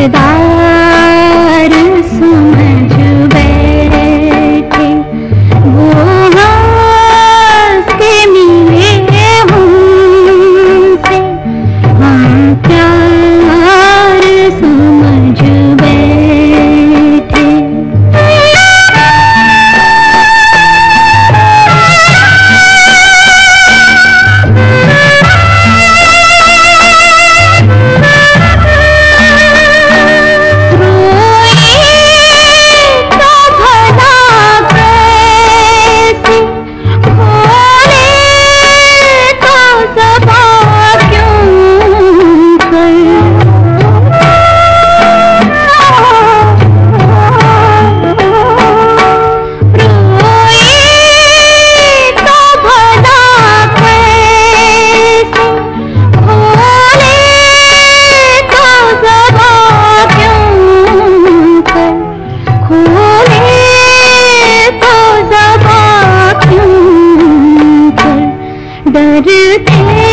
知道。You.